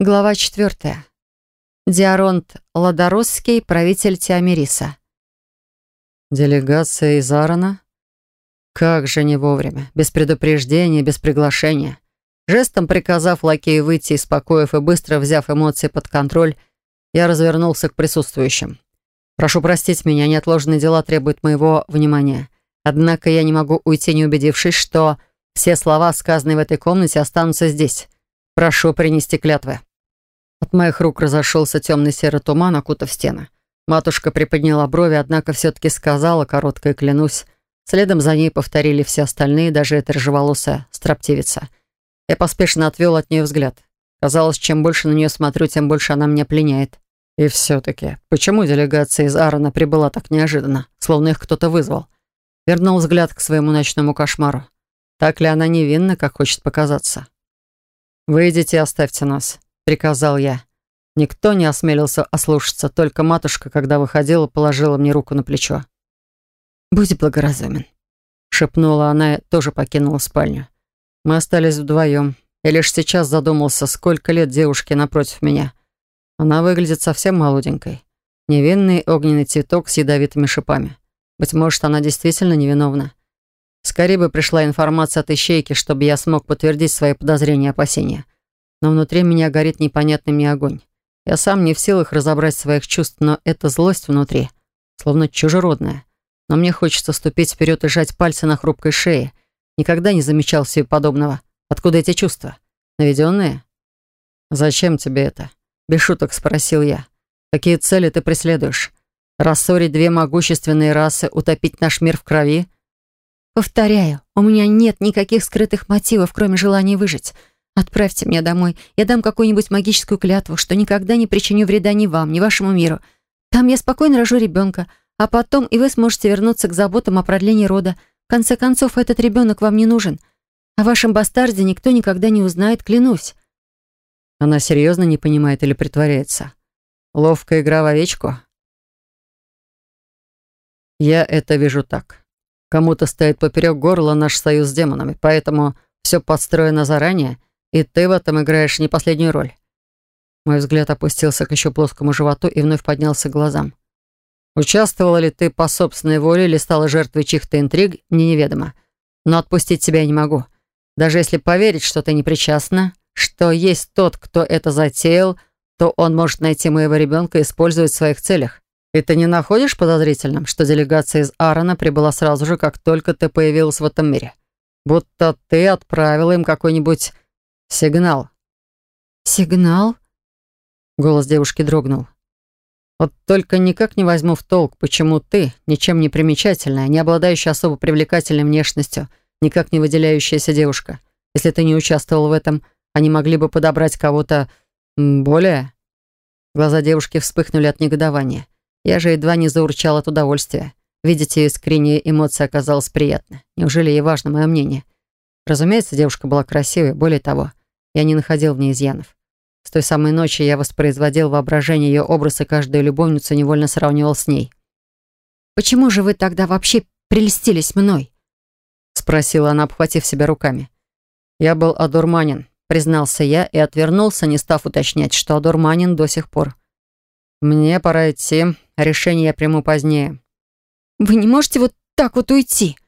Глава четвертая. Диаронт Ладоросский, правитель Тиамириса. Делегация из Арана? Как же не вовремя, без предупреждения, без приглашения. Жестом приказав лакею выйти из покоев и быстро взяв эмоции под контроль, я развернулся к присутствующим. «Прошу простить меня, неотложные дела требуют моего внимания. Однако я не могу уйти, не убедившись, что все слова, сказанные в этой комнате, останутся здесь. Прошу принести клятвы». От моих рук разошелся темный серый туман, окутав стены. Матушка приподняла брови, однако все-таки сказала, коротко и клянусь. Следом за ней повторили все остальные, даже эта рыжеволосая строптивица. Я поспешно отвел от нее взгляд. Казалось, чем больше на нее смотрю, тем больше она меня пленяет. И все-таки, почему делегация из Аарона прибыла так неожиданно, словно их кто-то вызвал? Вернул взгляд к своему ночному кошмару. Так ли она невинна, как хочет показаться? «Выйдите и оставьте нас», — приказал я. Никто не осмелился ослушаться, только матушка, когда выходила, положила мне руку на плечо. «Будь благоразумен», — шепнула она и тоже покинула спальню. Мы остались вдвоем. Я лишь сейчас задумался, сколько лет девушке напротив меня. Она выглядит совсем молоденькой. Невинный огненный цветок с ядовитыми шипами. Быть может, она действительно невиновна. Скорее бы пришла информация от ищейки, чтобы я смог подтвердить свои подозрения и опасения но внутри меня горит непонятный мне огонь. Я сам не в силах разобрать своих чувств, но эта злость внутри, словно чужеродная. Но мне хочется ступить вперед и сжать пальцы на хрупкой шее. Никогда не замечал себе подобного. Откуда эти чувства? Наведенные? «Зачем тебе это?» Без шуток спросил я. «Какие цели ты преследуешь? Рассорить две могущественные расы, утопить наш мир в крови?» «Повторяю, у меня нет никаких скрытых мотивов, кроме желания выжить. Отправьте меня домой. Я дам какую-нибудь магическую клятву, что никогда не причиню вреда ни вам, ни вашему миру. Там я спокойно рожу ребенка, а потом и вы сможете вернуться к заботам о продлении рода. В конце концов, этот ребенок вам не нужен. О вашем бастарде никто никогда не узнает, клянусь». Она серьезно не понимает или притворяется. Ловкая игра в овечку? Я это вижу так. Кому-то стоит поперек горла наш союз с демонами, поэтому все подстроено заранее — и ты в этом играешь не последнюю роль. Мой взгляд опустился к еще плоскому животу и вновь поднялся к глазам. Участвовала ли ты по собственной воле или стала жертвой чьих-то интриг, мне неведомо. Но отпустить тебя я не могу. Даже если поверить, что ты не причастна, что есть тот, кто это затеял, то он может найти моего ребенка и использовать в своих целях. И ты не находишь подозрительным, что делегация из Аарона прибыла сразу же, как только ты появилась в этом мире? Будто ты отправила им какой-нибудь «Сигнал». «Сигнал?» Голос девушки дрогнул. «Вот только никак не возьму в толк, почему ты, ничем не примечательная, не обладающая особо привлекательной внешностью, никак не выделяющаяся девушка. Если ты не участвовал в этом, они могли бы подобрать кого-то более...» Глаза девушки вспыхнули от негодования. Я же едва не заурчал от удовольствия. Видеть ее искренние эмоции оказалось приятно. Неужели ей важно мое мнение? Разумеется, девушка была красивой, более того, я не находил в ней изъянов. С той самой ночи я воспроизводил воображение ее образ и каждую любовницу невольно сравнивал с ней. «Почему же вы тогда вообще прельстились мной?» Спросила она, обхватив себя руками. «Я был одурманен», признался я и отвернулся, не став уточнять, что одурманен до сих пор. «Мне пора идти. Решение я приму позднее». «Вы не можете вот так вот уйти?»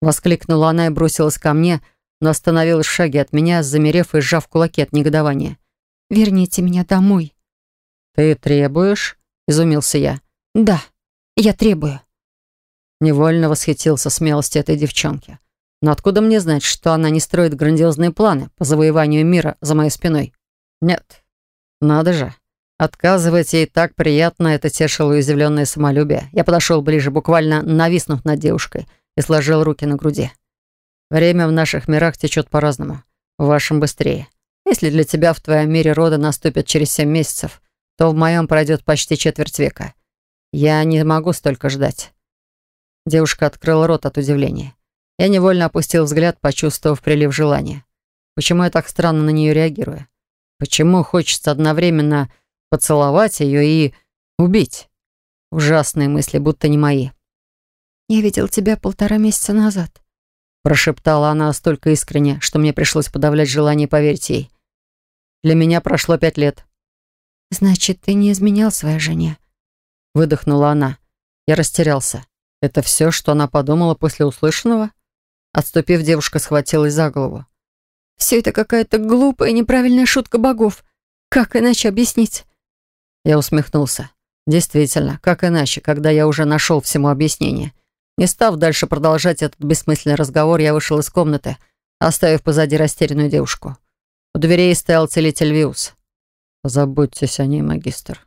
Воскликнула она и бросилась ко мне, но остановилась в шаге от меня, замерев и сжав кулаки от негодования. «Верните меня домой». «Ты требуешь?» — изумился я. «Да, я требую». Невольно восхитился смелости этой девчонки. Но откуда мне знать, что она не строит грандиозные планы по завоеванию мира за моей спиной? Нет. Надо же. Отказывать ей так приятно, это тешило уязвленное самолюбие. Я подошел ближе, буквально нависнув над девушкой — и сложил руки на груди. Время в наших мирах течет по-разному. В вашем быстрее. Если для тебя в твоем мире рода наступит через семь месяцев, то в моем пройдет почти четверть века. Я не могу столько ждать. Девушка открыла рот от удивления. Я невольно опустил взгляд, почувствовав прилив желания. Почему я так странно на нее реагирую? Почему хочется одновременно поцеловать ее и убить? Ужасные мысли, будто не мои. «Я видел тебя полтора месяца назад», прошептала она столько искренне, что мне пришлось подавлять желание поверить ей. Для меня прошло пять лет». «Значит, ты не изменял своей жене?» Выдохнула она. Я растерялся. Это все, что она подумала после услышанного? Отступив, девушка схватилась за голову. «Все это какая-то глупая, неправильная шутка богов. Как иначе объяснить?» Я усмехнулся. Действительно, как иначе, когда я уже нашел всему объяснение. Не став дальше продолжать этот бессмысленный разговор, я вышел из комнаты, оставив позади растерянную девушку. У дверей стоял целитель Виус. «Позаботьтесь о ней, магистр».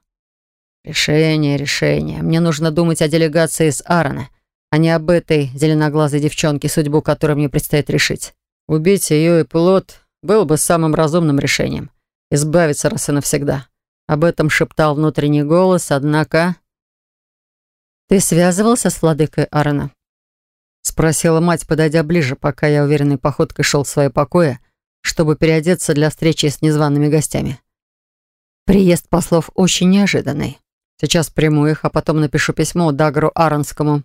«Решение, решение. Мне нужно думать о делегации из Аарона, а не об этой зеленоглазой девчонке, судьбу которой мне предстоит решить. Убить ее и плод было бы самым разумным решением. Избавиться раз и навсегда». Об этом шептал внутренний голос, однако... «Ты связывался с владыкой Аарона?» Спросила мать, подойдя ближе, пока я уверенной походкой шел в свои покои, чтобы переодеться для встречи с незваными гостями. Приезд послов очень неожиданный. Сейчас приму их, а потом напишу письмо Дагру Аронскому.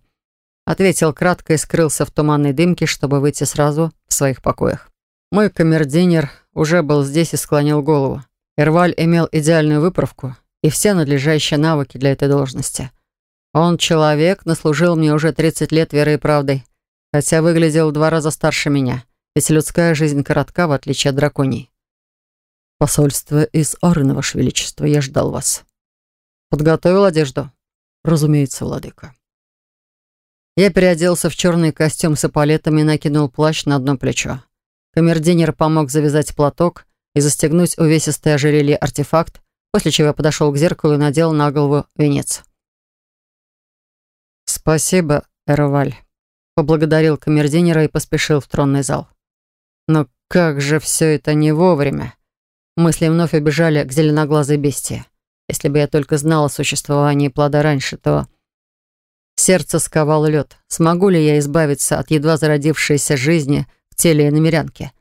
Ответил кратко и скрылся в туманной дымке, чтобы выйти сразу в своих покоях. Мой камердинер уже был здесь и склонил голову. Эрваль имел идеальную выправку и все надлежащие навыки для этой должности. Он человек, наслужил мне уже 30 лет верой и правдой, хотя выглядел в два раза старше меня, ведь людская жизнь коротка, в отличие от драконий. «Посольство из Орны, Ваше Величество, я ждал вас». «Подготовил одежду?» «Разумеется, владыка». Я переоделся в черный костюм с эполетами и накинул плащ на одно плечо. Камердинер помог завязать платок и застегнуть увесистое ожерелье артефакт, после чего я подошел к зеркалу и надел на голову венец. «Спасибо, Эроваль», — поблагодарил камердинера и поспешил в тронный зал. Но как же все это не вовремя? Мысли вновь убежали к зеленоглазой бестии. Если бы я только знала о существовании плода раньше, то... Сердце сковало лед. Смогу ли я избавиться от едва зародившейся жизни в теле иномерянки?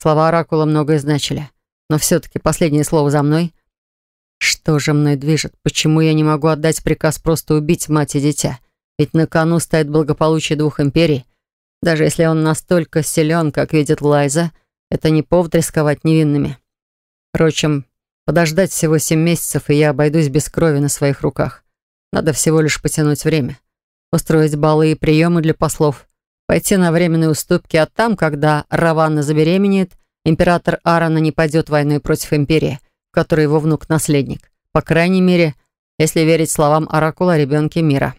Слова Оракула многое значили. Но все-таки последнее слово за мной. Что же мной движет? Почему я не могу отдать приказ просто убить мать и дитя? Ведь на кону стоит благополучие двух империй. Даже если он настолько силен, как видит Лайза, это не повод рисковать невинными. Впрочем, подождать всего семь месяцев, и я обойдусь без крови на своих руках. Надо всего лишь потянуть время. Устроить балы и приемы для послов. Пойти на временные уступки, а там, когда Раванна забеременеет, Император Аарона не пойдет войной против империи, которой его внук наследник. По крайней мере, если верить словам Оракула о ребенке мира.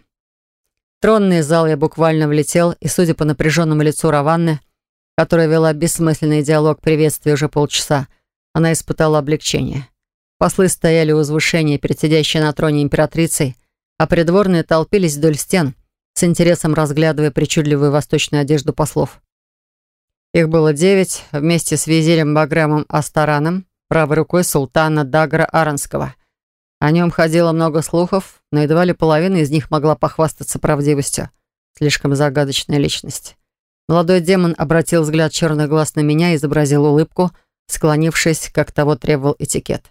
В тронный зал я буквально влетел, и, судя по напряженному лицу Раванны, которая вела бессмысленный диалог приветствия уже полчаса, она испытала облегчение. Послы стояли у возвышения перед на троне императрицей, а придворные толпились вдоль стен, с интересом разглядывая причудливую восточную одежду послов. Их было девять, вместе с визирем Баграмом Астараном, правой рукой султана Дагра Аранского. О нем ходило много слухов, но едва ли половина из них могла похвастаться правдивостью. Слишком загадочная личность. Молодой демон обратил взгляд черных глаз на меня и изобразил улыбку, склонившись, как того требовал этикет.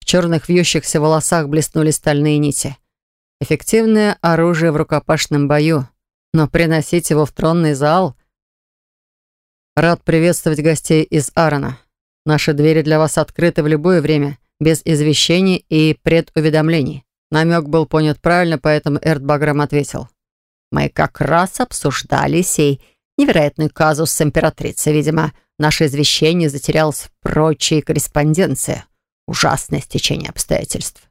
В черных вьющихся волосах блеснули стальные нити. Эффективное оружие в рукопашном бою, но приносить его в тронный зал — Рад приветствовать гостей из Аарона. Наши двери для вас открыты в любое время, без извещений и предуведомлений. Намек был понят правильно, поэтому Эрт Баграм ответил. Мы как раз обсуждали сей невероятный казус с императрицей. Видимо, наше извещение затерялось в прочей корреспонденции. Ужасное стечение обстоятельств.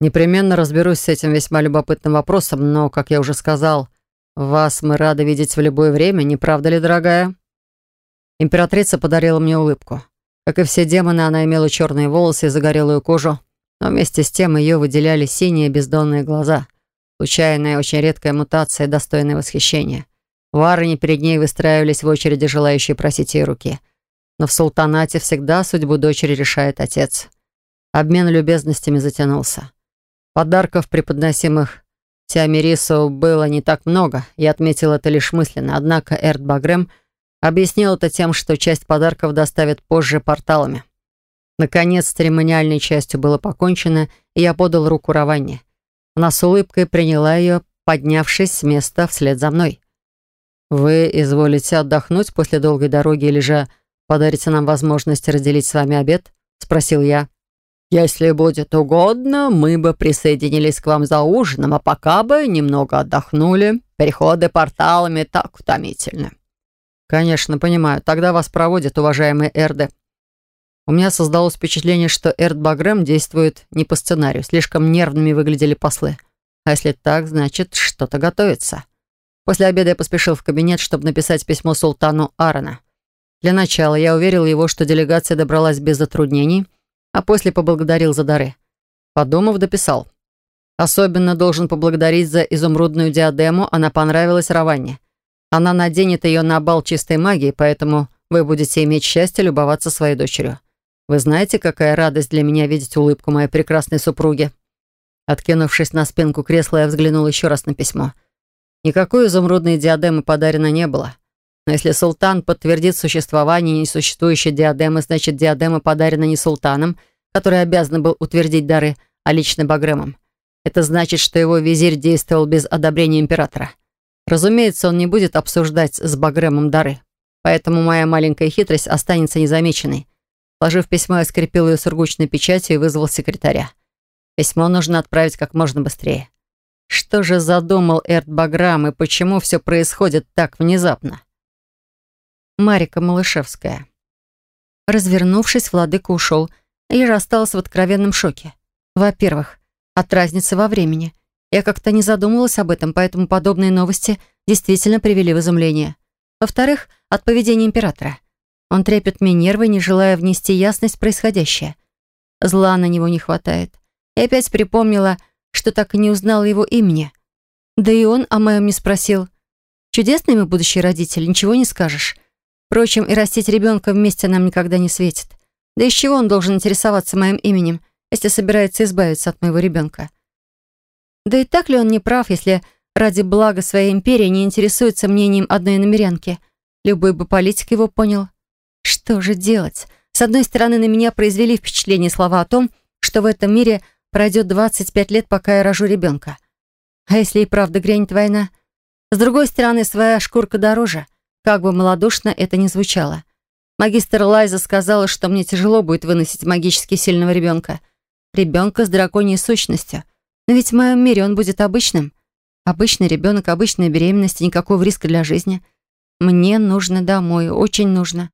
Непременно разберусь с этим весьма любопытным вопросом, но, как я уже сказал, вас мы рады видеть в любое время, не правда ли, дорогая? Императрица подарила мне улыбку. Как и все демоны, она имела черные волосы и загорелую кожу, но вместе с тем ее выделяли синие бездонные глаза. Случайная, очень редкая мутация, достойная восхищения. Варни перед ней выстраивались в очереди, желающие просить ей руки. Но в султанате всегда судьбу дочери решает отец. Обмен любезностями затянулся. Подарков, преподносимых Тиамирису, было не так много, я отметил это лишь мысленно, однако Эрт Багрем — Объяснил это тем, что часть подарков доставят позже порталами. Наконец, церемониальной частью было покончено, и я подал руку Раванне. Она с улыбкой приняла ее, поднявшись с места вслед за мной. «Вы изволите отдохнуть после долгой дороги или же подарите нам возможность разделить с вами обед?» — спросил я. «Если будет угодно, мы бы присоединились к вам за ужином, а пока бы немного отдохнули. Переходы порталами так утомительны». «Конечно, понимаю. Тогда вас проводят, уважаемые Эрды». У меня создалось впечатление, что Эрд Багрем действует не по сценарию. Слишком нервными выглядели послы. А если так, значит, что-то готовится. После обеда я поспешил в кабинет, чтобы написать письмо султану Аарона. Для начала я уверил его, что делегация добралась без затруднений, а после поблагодарил за дары. Подумав, дописал. Особенно должен поблагодарить за изумрудную диадему, она понравилась Раванне. Она наденет ее на бал чистой магии, поэтому вы будете иметь счастье любоваться своей дочерью. Вы знаете, какая радость для меня видеть улыбку моей прекрасной супруги?» Откинувшись на спинку кресла, я взглянул еще раз на письмо. Никакой изумрудной диадемы подарено не было. Но если султан подтвердит существование несуществующей диадемы, значит, диадема подарена не султаном, который обязан был утвердить дары, а лично Багремом. Это значит, что его визирь действовал без одобрения императора. Разумеется, он не будет обсуждать с Багремом дары. Поэтому моя маленькая хитрость останется незамеченной. Сложив письмо, я скрепил ее сургучной печатью и вызвал секретаря. Письмо нужно отправить как можно быстрее. Что же задумал Эрт Баграм и почему все происходит так внезапно? Марика Малышевская. Развернувшись, владыка ушел, я осталась в откровенном шоке. Во-первых, от разницы во времени. Я как-то не задумывалась об этом, поэтому подобные новости действительно привели в изумление. Во-вторых, от поведения императора. Он трепет мне нервы, не желая внести ясность в происходящее. Зла на него не хватает. И опять припомнила, что так и не узнала его имени. Да и он о моем не спросил. Чудесные мы будущие родители, ничего не скажешь. Впрочем, и растить ребенка вместе нам никогда не светит. Да из чего он должен интересоваться моим именем, если собирается избавиться от моего ребенка? Да и так ли он не прав, если ради блага своей империи не интересуется мнением одной намерянки? Любой бы политик его понял. Что же делать? С одной стороны, на меня произвели впечатление слова о том, что в этом мире – Пройдет 25 лет, пока я рожу ребенка. А если и правда грянет война? С другой стороны, своя шкурка дороже. Как бы малодушно это ни звучало. Магистр Лайза сказала, что мне тяжело будет выносить магически сильного ребенка. Ребенка с драконьей сущностью. Но ведь в моем мире он будет обычным. Обычный ребенок, обычная беременность, никакого риска для жизни. Мне нужно домой, очень нужно.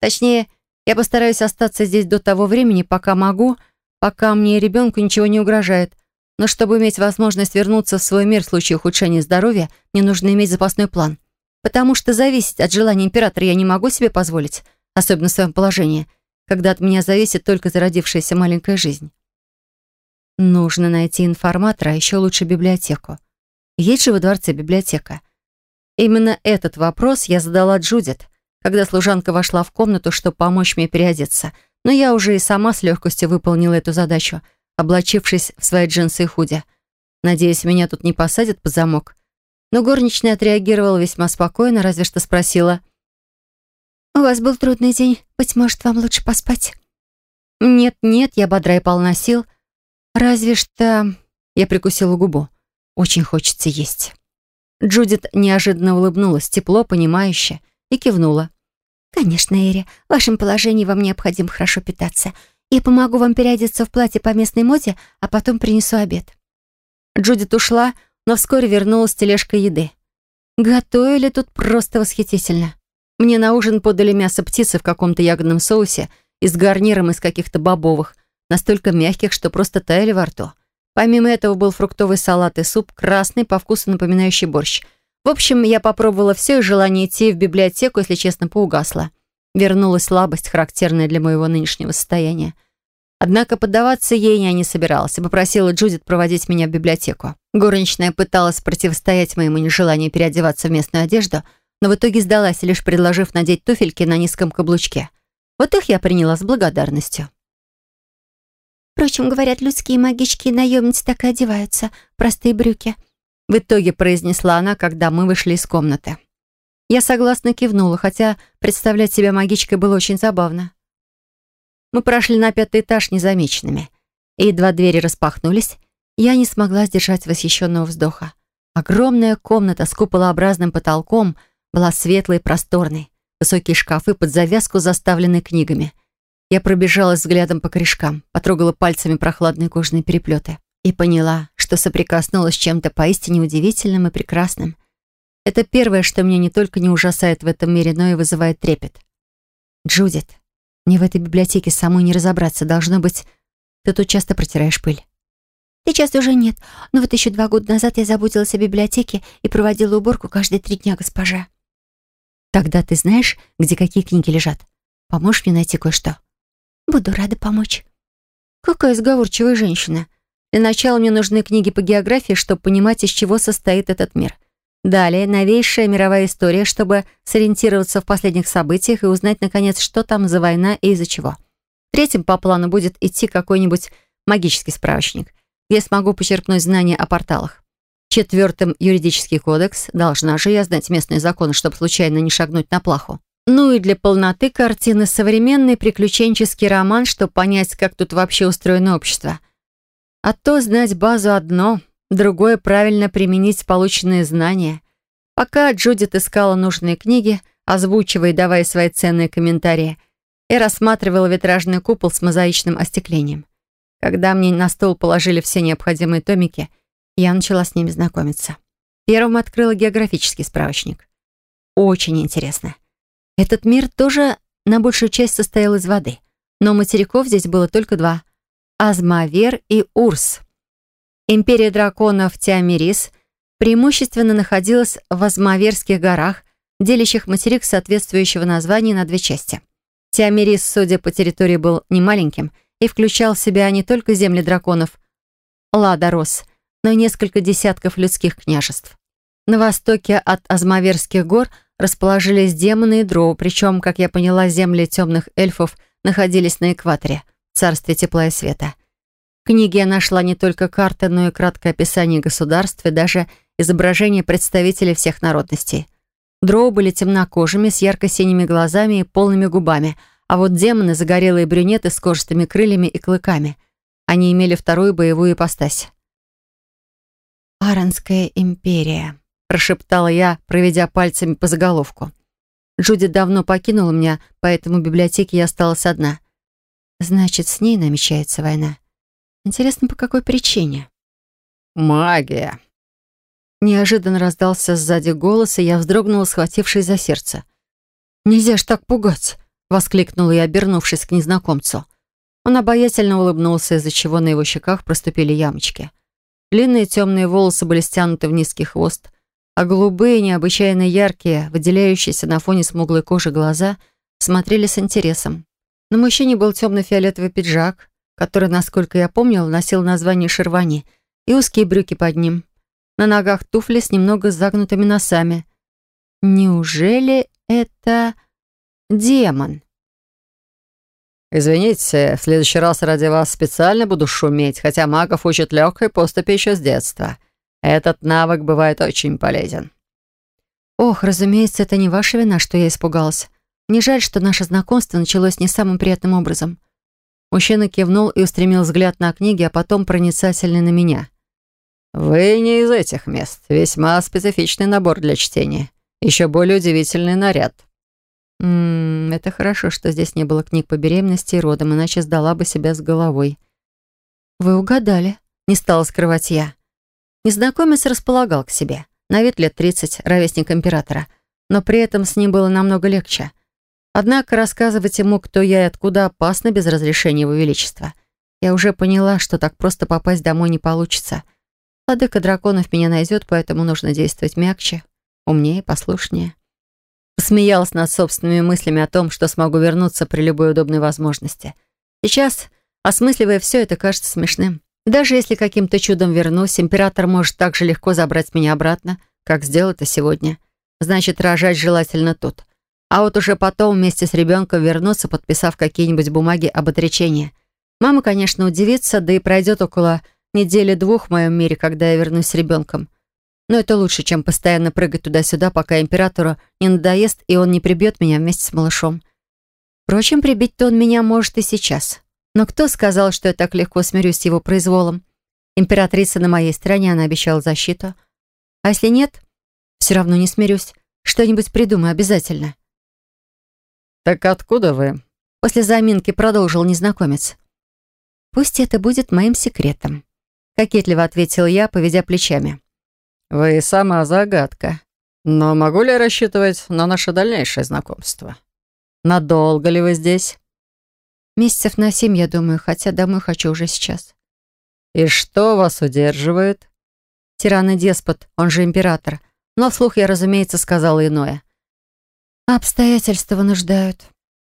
Точнее, я постараюсь остаться здесь до того времени, пока могу, Пока мне и ребенку ничего не угрожает. Но чтобы иметь возможность вернуться в свой мир в случае ухудшения здоровья, мне нужно иметь запасной план. Потому что зависеть от желания императора я не могу себе позволить, особенно в своем положении, когда от меня зависит только зародившаяся маленькая жизнь. Нужно найти информатора, а еще лучше библиотеку. Есть же во дворце библиотека. Именно этот вопрос я задала Джудит, когда служанка вошла в комнату, чтобы помочь мне переодеться — но я уже и сама с легкостью выполнила эту задачу, облачившись в свои джинсы и худи. Надеюсь, меня тут не посадят под замок. Но горничная отреагировала весьма спокойно, разве что спросила. «У вас был трудный день. Быть может, вам лучше поспать?» «Нет-нет, я бодра и полна сил. Разве что...» Я прикусила губу. «Очень хочется есть». Джудит неожиданно улыбнулась, тепло, понимающе, и кивнула. «Конечно, Эри, в вашем положении вам необходимо хорошо питаться. Я помогу вам переодеться в платье по местной моде, а потом принесу обед». Джудит ушла, но вскоре вернулась с тележкой еды. Готовили тут просто восхитительно. Мне на ужин подали мясо птицы в каком-то ягодном соусе и с гарниром из каких-то бобовых, настолько мягких, что просто таяли во рту. Помимо этого был фруктовый салат и суп, красный, по вкусу напоминающий борщ – в общем, я попробовала все, и желание идти в библиотеку, если честно, поугасло. Вернулась слабость, характерная для моего нынешнего состояния. Однако поддаваться ей я не собиралась и попросила Джудит проводить меня в библиотеку. Горничная пыталась противостоять моему нежеланию переодеваться в местную одежду, но в итоге сдалась, лишь предложив надеть туфельки на низком каблучке. Вот их я приняла с благодарностью. Впрочем, говорят, людские магички и наемницы так и одеваются. Простые брюки. В итоге произнесла она, когда мы вышли из комнаты. Я согласно кивнула, хотя представлять себя магичкой было очень забавно. Мы прошли на пятый этаж незамеченными. И едва двери распахнулись, я не смогла сдержать восхищенного вздоха. Огромная комната с куполообразным потолком была светлой и просторной. Высокие шкафы под завязку заставлены книгами. Я пробежалась взглядом по корешкам, потрогала пальцами прохладные кожаные переплеты и поняла, что соприкоснулась с чем-то поистине удивительным и прекрасным. Это первое, что меня не только не ужасает в этом мире, но и вызывает трепет. «Джудит, мне в этой библиотеке самой не разобраться. Должно быть, ты тут часто протираешь пыль». Сейчас уже нет, но вот еще два года назад я заботилась о библиотеке и проводила уборку каждые три дня, госпожа. Тогда ты знаешь, где какие книги лежат? Поможешь мне найти кое-что? Буду рада помочь. Какая сговорчивая женщина. Для начала мне нужны книги по географии, чтобы понимать, из чего состоит этот мир. Далее, новейшая мировая история, чтобы сориентироваться в последних событиях и узнать, наконец, что там за война и из-за чего. Третьим по плану будет идти какой-нибудь магический справочник — я смогу почерпнуть знания о порталах. Четвертым — юридический кодекс. Должна же я знать местные законы, чтобы случайно не шагнуть на плаху. Ну и для полноты картины современный приключенческий роман, чтобы понять, как тут вообще устроено общество. А то знать базу одно, другое — правильно применить полученные знания. Пока Джудит искала нужные книги, озвучивая и давая свои ценные комментарии, я рассматривала витражный купол с мозаичным остеклением. Когда мне на стол положили все необходимые томики, я начала с ними знакомиться. Первым открыла географический справочник. Очень интересно. Этот мир тоже на большую часть состоял из воды, но материков здесь было только два — Азмавер и Урс. Империя драконов Тиамирис преимущественно находилась в Азмаверских горах, делящих материк соответствующего названия на две части. Тиамирис, судя по территории, был немаленьким — и включал в себя не только земли драконов Ладорос, но и несколько десятков людских княжеств. На востоке от Азмаверских гор расположились демоны и дроу, причем, как я поняла, земли темных эльфов находились на экваторе, царстве тепла и света. В книге я нашла не только карты, но и краткое описание государств и даже изображение представителей всех народностей. Дроу были темнокожими, с ярко-синими глазами и полными губами – а вот демоны — загорелые брюнеты с кожистыми крыльями и клыками. Они имели вторую боевую ипостась. «Аронская империя», — прошептала я, проведя пальцами по заголовку. Джуди давно покинула меня, поэтому в библиотеке я осталась одна. Значит, с ней намечается война. Интересно, по какой причине? «Магия!» Неожиданно раздался сзади голос, и я вздрогнула, схватившись за сердце. «Нельзя ж так пугать!» Воскликнула я, обернувшись к незнакомцу. Он обаятельно улыбнулся, из-за чего на его щеках проступили ямочки. Длинные темные волосы были стянуты в низкий хвост, а голубые, необычайно яркие, выделяющиеся на фоне смуглой кожи глаза, смотрели с интересом. На мужчине был темно-фиолетовый пиджак, который, насколько я помнил, носил название шервани, и узкие брюки под ним. На ногах туфли с немного загнутыми носами. Неужели это... Демон. «Извините, в следующий раз ради вас специально буду шуметь, хотя магов учат легкой поступи еще с детства. Этот навык бывает очень полезен». «Ох, разумеется, это не ваша вина, что я испугалась. Мне жаль, что наше знакомство началось не самым приятным образом». Мужчина кивнул и устремил взгляд на книги, а потом проницательный на меня. «Вы не из этих мест. Весьма специфичный набор для чтения. Еще более удивительный наряд». Ммм, это хорошо, что здесь не было книг по беременности и родам, иначе сдала бы себя с головой. Вы угадали, не стала скрывать я. Незнакомец располагал к себе. На вид лет 30, ровесник императора. Но при этом с ним было намного легче. Однако рассказывать ему, кто я и откуда, опасно без разрешения его величества. Я уже поняла, что так просто попасть домой не получится. Владыка драконов меня найдет, поэтому нужно действовать мягче, умнее, послушнее. Посмеялась над собственными мыслями о том, что смогу вернуться при любой удобной возможности. Сейчас, осмысливая все это, кажется смешным. Даже если каким-то чудом вернусь, император может так же легко забрать меня обратно, как сделал это сегодня. Значит, рожать желательно тут. А вот уже потом вместе с ребенком вернуться, подписав какие-нибудь бумаги об отречении. Мама, конечно, удивится, да и пройдет около недели-двух в моем мире, когда я вернусь с ребенком. Но это лучше, чем постоянно прыгать туда-сюда, пока императору не надоест, и он не прибьет меня вместе с малышом. Впрочем, прибить-то он меня может и сейчас. Но кто сказал, что я так легко смирюсь с его произволом? Императрица на моей стороне, она обещала защиту. А если нет, все равно не смирюсь. Что-нибудь придумаю обязательно. «Так откуда вы?» После заминки продолжил незнакомец. «Пусть это будет моим секретом», — кокетливо ответил я, поведя плечами. «Вы сама загадка. Но могу ли я рассчитывать на наше дальнейшее знакомство? Надолго ли вы здесь?» «Месяцев на семь, я думаю, хотя домой хочу уже сейчас». «И что вас удерживает?» Тиран и деспот, он же император. Но вслух я, разумеется, сказала иное. «Обстоятельства вынуждают».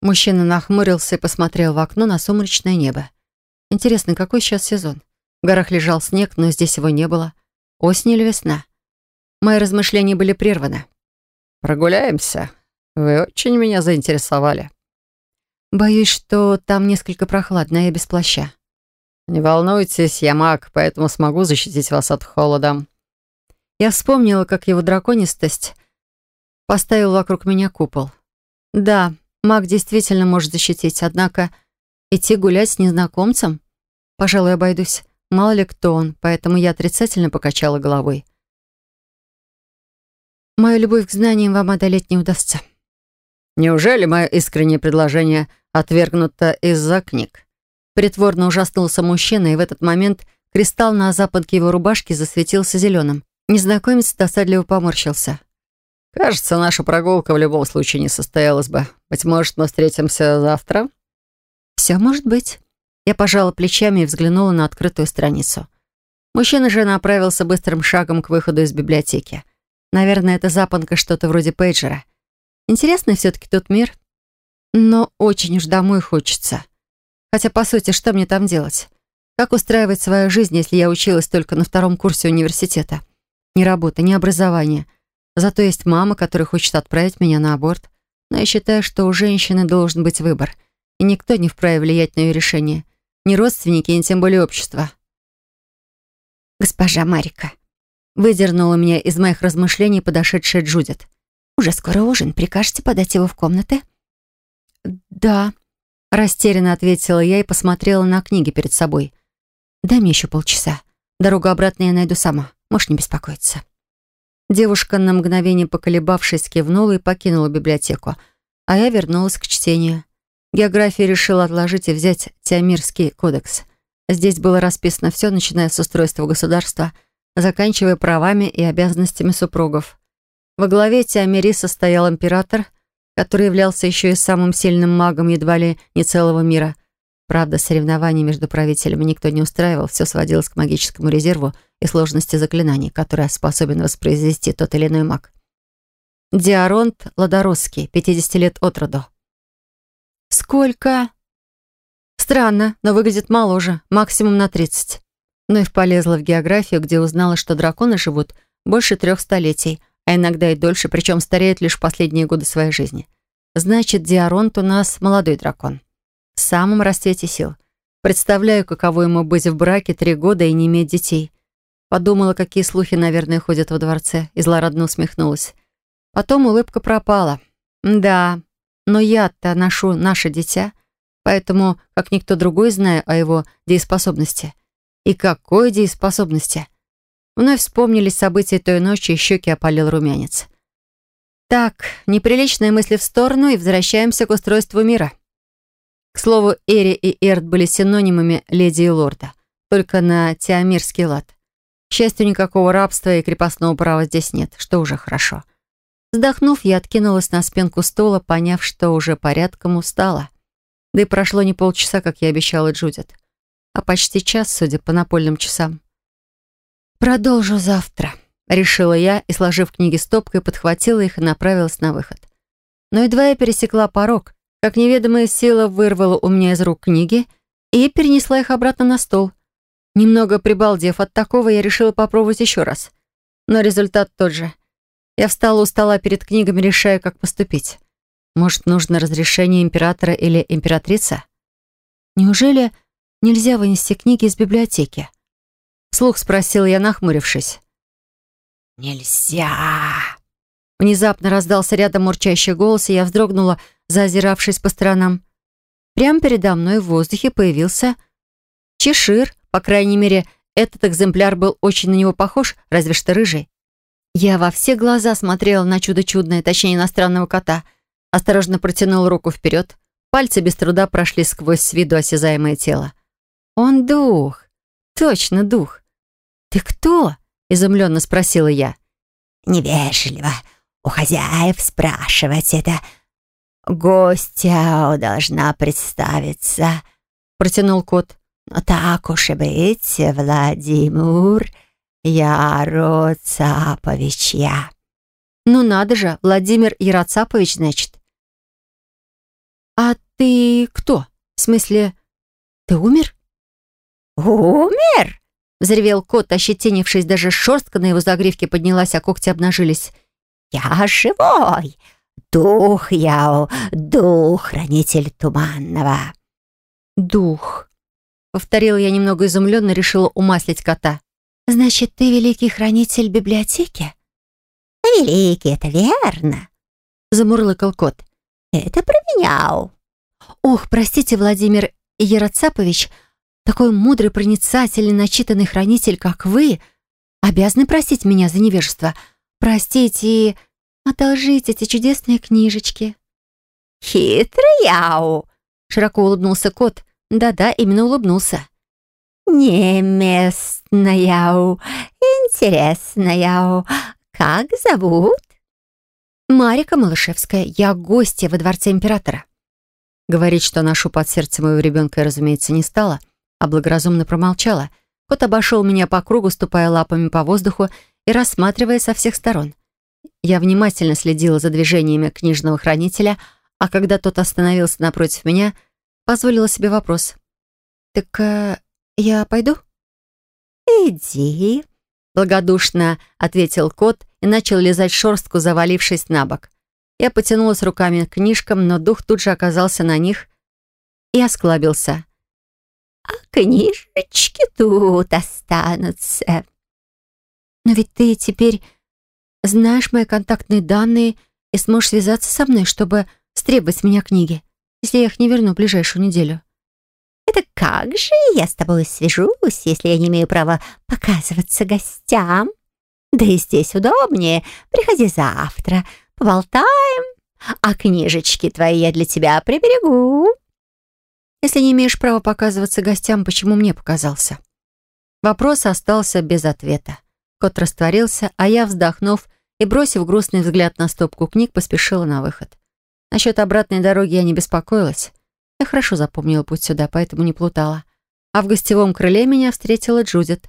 Мужчина нахмурился и посмотрел в окно на сумрачное небо. Интересно, какой сейчас сезон? В горах лежал снег, но здесь его не было. Осень или весна? Мои размышления были прерваны. «Прогуляемся. Вы очень меня заинтересовали». «Боюсь, что там несколько прохладно, я без плаща». «Не волнуйтесь, я маг, поэтому смогу защитить вас от холода». Я вспомнила, как его драконистость поставил вокруг меня купол. Да, маг действительно может защитить, однако идти гулять с незнакомцем? Пожалуй, обойдусь. Мало ли кто он, поэтому я отрицательно покачала головой. Мою любовь к знаниям вам одолеть не удастся. Неужели мое искреннее предложение отвергнуто из-за книг? Притворно ужаснулся мужчина, и в этот момент кристалл на запонке его рубашки засветился зеленым. Незнакомец досадливо поморщился. «Кажется, наша прогулка в любом случае не состоялась бы. Быть может, мы встретимся завтра?» «Все может быть». Я пожала плечами и взглянула на открытую страницу. Мужчина же направился быстрым шагом к выходу из библиотеки. Наверное, это запонка что-то вроде пейджера. Интересный все-таки тот мир. Но очень уж домой хочется. Хотя, по сути, что мне там делать? Как устраивать свою жизнь, если я училась только на втором курсе университета? Ни работы, ни образования. Зато есть мама, которая хочет отправить меня на аборт. Но я считаю, что у женщины должен быть выбор. И никто не вправе влиять на ее решение. Ни родственники, ни тем более общество. «Госпожа Марика», — выдернула меня из моих размышлений подошедшая Джудит. «Уже скоро ужин. Прикажете подать его в комнаты?» «Да», Растерянно ответила я и посмотрела на книги перед собой. «Дай мне еще полчаса. Дорогу обратно я найду сама. Можешь не беспокоиться». Девушка, на мгновение поколебавшись, кивнула и покинула библиотеку, а я вернулась к чтению. География решила отложить и взять Тиамирский кодекс. Здесь было расписано все, начиная с устройства государства, заканчивая правами и обязанностями супругов. Во главе Тиамириса стоял император — который являлся еще и самым сильным магом едва ли не целого мира. Правда, соревнований между правителями никто не устраивал, все сводилось к магическому резерву и сложности заклинаний, которые способен воспроизвести тот или иной маг. Диаронт Ладоросский, 50 лет от роду. «Сколько?» «Странно, но выглядит моложе, максимум на 30». Но и полезла в географию, где узнала, что драконы живут больше трех столетий, а иногда и дольше, причем стареют лишь последние годы своей жизни. Значит, Диаронт у нас молодой дракон. В самом расцвете сил. Представляю, каково ему быть в браке три года и не иметь детей. Подумала, какие слухи, наверное, ходят во дворце, и злорадно усмехнулась. Потом улыбка пропала. Да, но я-то ношу наше дитя, поэтому, как никто другой, знаю о его дееспособности. И какой дееспособности? Вновь вспомнились события той ночи, и щеки опалил румянец. Так, неприличные мысли в сторону и возвращаемся к устройству мира. К слову, Эри и Эрт были синонимами леди и лорда, только на теомирский лад. К счастью, никакого рабства и крепостного права здесь нет, что уже хорошо. Вздохнув, я откинулась на спинку стула, поняв, что уже порядком устала. Да и прошло не полчаса, как я обещала Джудит, а почти час, судя по напольным часам. «Продолжу завтра», — решила я и, сложив книги стопкой, подхватила их и направилась на выход. Но едва я пересекла порог, как неведомая сила вырвала у меня из рук книги и перенесла их обратно на стол. Немного прибалдев от такого, я решила попробовать еще раз. Но результат тот же. Я встала у стола перед книгами, решая, как поступить. Может, нужно разрешение императора или императрицы? Неужели нельзя вынести книги из библиотеки? Слух спросил я, нахмурившись. «Нельзя!» Внезапно раздался рядом мурчащий голос, и я вздрогнула, заозиравшись по сторонам. Прямо передо мной в воздухе появился чешир. По крайней мере, этот экземпляр был очень на него похож, разве что рыжий. Я во все глаза смотрела на чудо чудное, точнее, иностранного кота. Осторожно протянул руку вперед, Пальцы без труда прошли сквозь с виду осязаемое тело. «Он дух! Точно дух! Ты кто?» — изумленно спросила я. «Невежливо у хозяев спрашивать это. Гостья должна представиться», — протянул кот. «Но так уж и быть, Владимир, я Роцапович я». «Ну надо же, Владимир Яроцапович, значит». «А ты кто? В смысле, ты умер?» «Умер?» — взревел кот, ощетинившись, даже шерстка на его загривке поднялась, а когти обнажились. «Я живой! Дух я, дух, хранитель туманного!» «Дух!» — повторила я немного изумленно, решила умаслить кота. «Значит, ты великий хранитель библиотеки?» «Великий, это верно!» — замурлыкал кот. «Это променял!» «Ох, простите, Владимир Яроцапович, такой мудрый, проницательный, начитанный хранитель, как вы, обязаны простить меня за невежество. Простите и одолжите эти чудесные книжечки». «Хитрый яу!» — широко улыбнулся кот. Да-да, именно улыбнулся. «Неместная, интересная. Как зовут?» «Марика Малышевская. Я гостья во дворце императора». Говорить, что ношу под сердцем моего ребенка, разумеется, не стала, а благоразумно промолчала. Кот обошел меня по кругу, ступая лапами по воздуху и рассматривая со всех сторон. Я внимательно следила за движениями книжного хранителя, а когда тот остановился напротив меня, позволила себе вопрос. «Так э, я пойду?» «Иди», — благодушно ответил кот и начал лизать шерстку, завалившись на бок. Я потянулась руками к книжкам, но дух тут же оказался на них и осклабился. «А книжечки тут останутся». «Но ведь ты теперь знаешь мои контактные данные и сможешь связаться со мной, чтобы стребовать с меня книги, если я их не верну в ближайшую неделю». «Это как же я с тобой свяжусь, если я не имею права показываться гостям? Да и здесь удобнее. Приходи завтра, поболтаем, а книжечки твои я для тебя приберегу». «Если не имеешь права показываться гостям, почему мне показался?» Вопрос остался без ответа. Кот растворился, а я, вздохнув и бросив грустный взгляд на стопку книг, поспешила на выход. Насчет обратной дороги я не беспокоилась. Я хорошо запомнила путь сюда, поэтому не плутала. А в гостевом крыле меня встретила Джудит.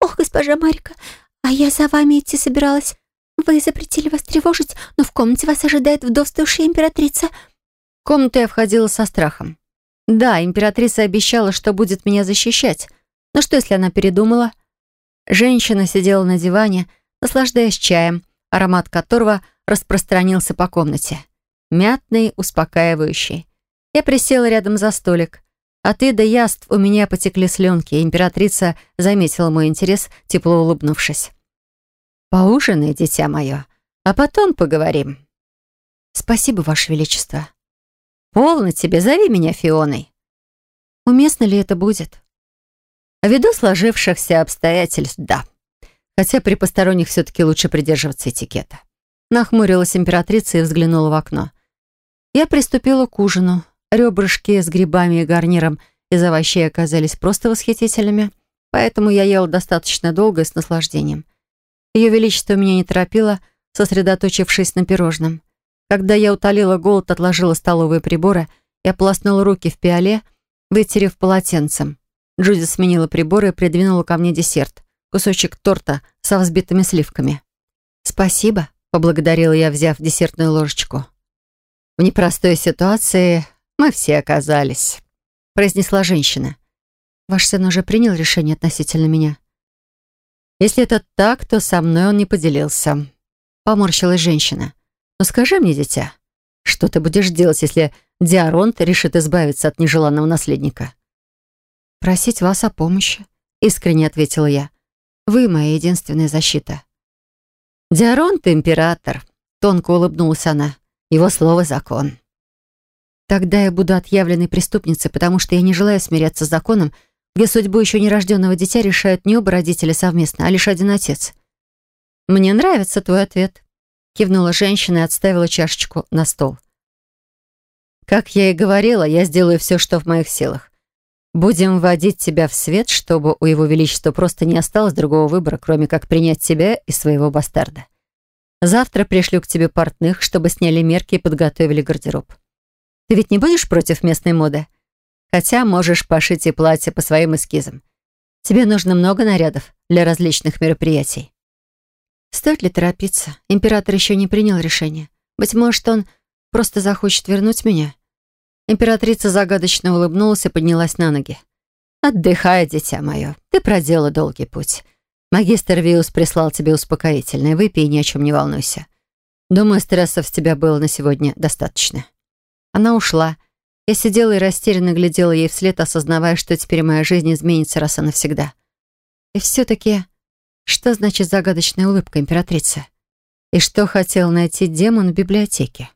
«Ох, госпожа Марика, а я за вами идти собиралась. Вы запретили вас тревожить, но в комнате вас ожидает вдовствующая императрица». Комнату я входила со страхом. Да, императрица обещала, что будет меня защищать. Но что, если она передумала? Женщина сидела на диване, наслаждаясь чаем, аромат которого распространился по комнате. Мятный, успокаивающий. Я присела рядом за столик. От еда яств у меня потекли слюнки, императрица заметила мой интерес, тепло улыбнувшись. «Поужинай, дитя мое, а потом поговорим». «Спасибо, Ваше Величество». «Полно тебе, зови меня Фионой». «Уместно ли это будет?» Ввиду сложившихся обстоятельств, да. Хотя при посторонних все-таки лучше придерживаться этикета. Нахмурилась императрица и взглянула в окно. Я приступила к ужину. Ребрышки с грибами и гарниром из овощей оказались просто восхитительными, поэтому я ела достаточно долго и с наслаждением. Ее Величество меня не торопило, сосредоточившись на пирожном. Когда я утолила голод, отложила столовые приборы и ополоснула руки в пиале, вытерев полотенцем. Джуди сменила приборы и придвинула ко мне десерт. Кусочек торта со взбитыми сливками. «Спасибо», — поблагодарила я, взяв десертную ложечку. В непростой ситуации мы все оказались», — произнесла женщина. «Ваш сын уже принял решение относительно меня?» «Если это так, то со мной он не поделился», — поморщилась женщина. «Но скажи мне, дитя, что ты будешь делать, если Диаронт решит избавиться от нежеланного наследника?» «Просить вас о помощи», — искренне ответила я. «Вы моя единственная защита». «Диаронт — император», — тонко улыбнулась она. «Его слово — закон». Тогда я буду отъявленной преступницей, потому что я не желаю смиряться с законом, где судьбу еще нерожденного дитя решают не оба родителя совместно, а лишь один отец. «Мне нравится твой ответ», — кивнула женщина и отставила чашечку на стол. Как я и говорила, я сделаю все, что в моих силах. Будем вводить тебя в свет, чтобы у его величества просто не осталось другого выбора, кроме как принять тебя и своего бастарда. Завтра пришлю к тебе портных, чтобы сняли мерки и подготовили гардероб. Ты ведь не будешь против местной моды? Хотя можешь пошить и платье по своим эскизам. Тебе нужно много нарядов для различных мероприятий. Стоит ли торопиться? Император еще не принял решение. Быть может, он просто захочет вернуть меня. Императрица загадочно улыбнулась и поднялась на ноги. «Отдыхай, дитя мое. Ты проделала долгий путь. Магистр Виус прислал тебе успокоительное. Выпей ни о чем не волнуйся. Думаю, стрессов с тебя было на сегодня достаточно». Она ушла. Я сидела и растерянно глядела ей вслед, осознавая, что теперь моя жизнь изменится раз и навсегда. И все-таки, что значит загадочная улыбка императрицы? И что хотел найти демон в библиотеке?